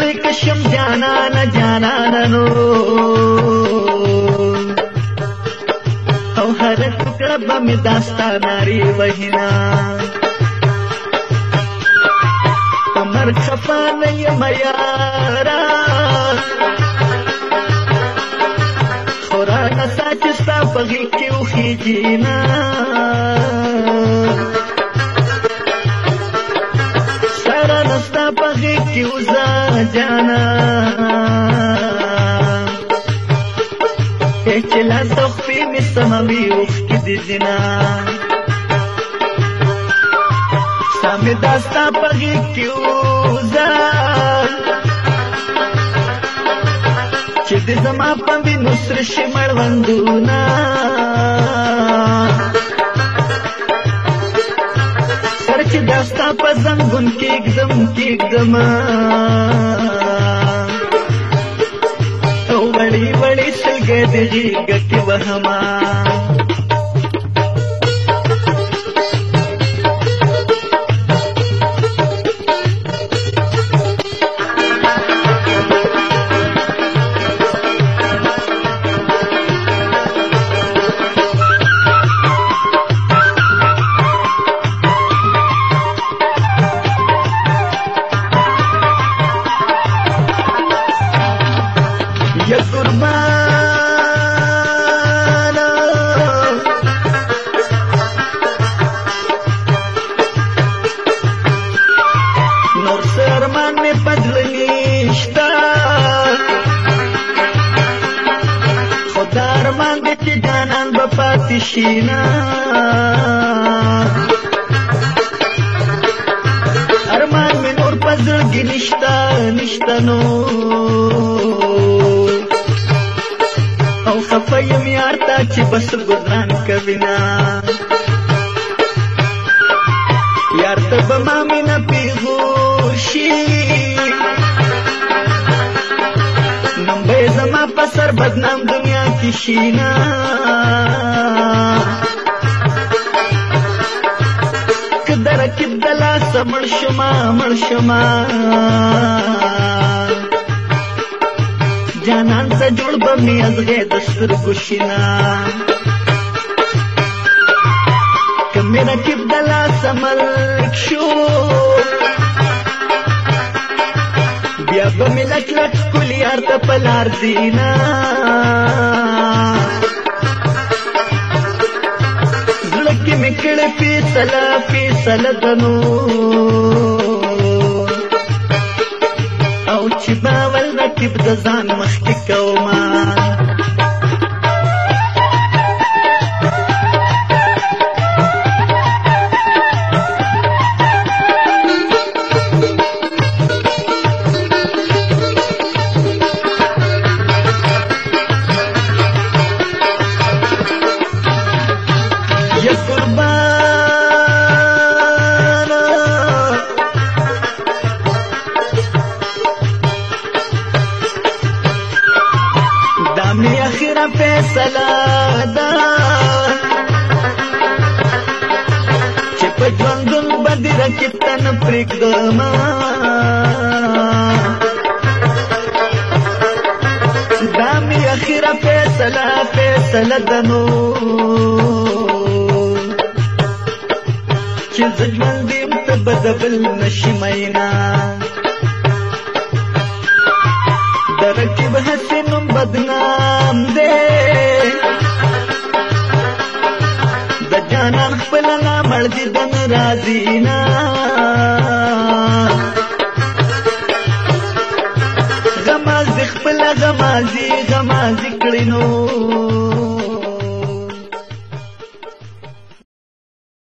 کړې کشم جانا نه جانا نو او هر ټکړه به می داستا ناری وهینا کمر خفا نه یم یارا خورا نسا چې ستا په غېږ کې وخېږي نه que usa Echiler sohbi mi sana mi ufki dizina Sami dasta pagi kiuza Che di zama pambi nusri shimar vanduna Sarchi dasta pa zangun kik zam kik zama ಬಳಿ ಬಳಿ ಸಗದಿ ಗತಿ rahmeti dönen vefat işine Arman min urpazıl giniştan iştanu او خفه یم یار تا چې بس ګران کوینا یار ته به ما مینه پیغور شي نوم به زما په سر بدنام دنیا کشینا کدر کدلا سمړ شما مړ شما جانان ته جوړ بمې ازغه د سترګو شینا کمه رکب دلا سمل بیا به مې لک لک ښکلي یار ته په لار ځي نه زړه کې مې کړې فیصله فیصله د او چې باول رقیب د ځان مخکې کومه فیصله ده چې په ژوندون باندې راکتن پرېږدم دا مې اخیره فیصله فیصله ده نو چې زه ژوند یم ته به د بل نشي مینا درکې به هسې نوم بدنام زنان خپل لا مړ دي دن راضي نه غماز خپل غمازي غمازي کړینو